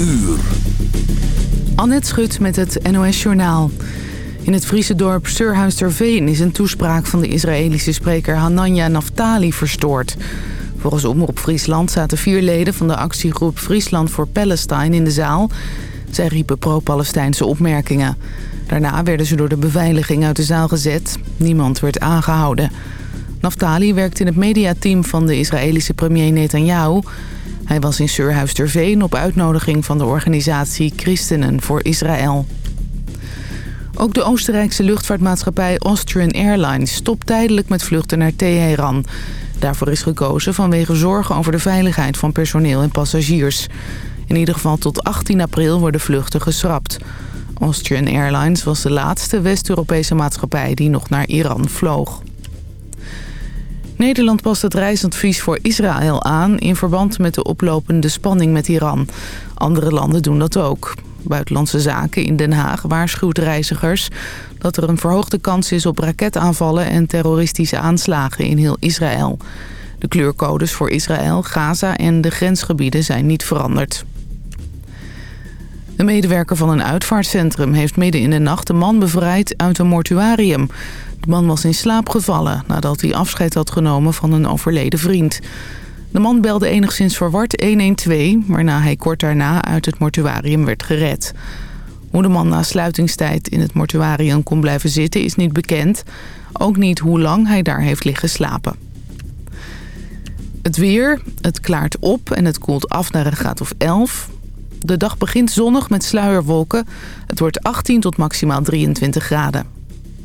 uur. Annette Schut met het NOS Journaal. In het Friese dorp Surhuisterveen is een toespraak van de Israëlische spreker Hananja Naftali verstoord. Volgens Omroep Friesland zaten vier leden van de actiegroep Friesland voor Palestine in de zaal. Zij riepen pro-Palestijnse opmerkingen. Daarna werden ze door de beveiliging uit de zaal gezet. Niemand werd aangehouden. Naftali werkt in het mediateam van de Israëlische premier Netanyahu. Hij was in Surhuisterveen op uitnodiging van de organisatie Christenen voor Israël. Ook de Oostenrijkse luchtvaartmaatschappij Austrian Airlines stopt tijdelijk met vluchten naar Teheran. Daarvoor is gekozen vanwege zorgen over de veiligheid van personeel en passagiers. In ieder geval tot 18 april worden vluchten geschrapt. Austrian Airlines was de laatste West-Europese maatschappij die nog naar Iran vloog. Nederland past het reisadvies voor Israël aan... in verband met de oplopende spanning met Iran. Andere landen doen dat ook. Buitenlandse Zaken in Den Haag waarschuwt reizigers... dat er een verhoogde kans is op raketaanvallen en terroristische aanslagen in heel Israël. De kleurcodes voor Israël, Gaza en de grensgebieden zijn niet veranderd. Een medewerker van een uitvaartcentrum heeft midden in de nacht een man bevrijd uit een mortuarium. De man was in slaap gevallen nadat hij afscheid had genomen van een overleden vriend. De man belde enigszins verward 112, waarna hij kort daarna uit het mortuarium werd gered. Hoe de man na sluitingstijd in het mortuarium kon blijven zitten is niet bekend. Ook niet hoe lang hij daar heeft liggen slapen. Het weer, het klaart op en het koelt af naar een graad of 11. De dag begint zonnig met sluierwolken. Het wordt 18 tot maximaal 23 graden.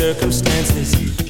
Circumstances.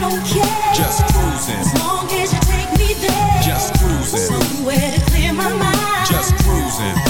don't care. Just cruising. As long as you take me there. Just cruising. Somewhere to clear my mind. Just cruising.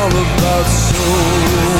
All about soul.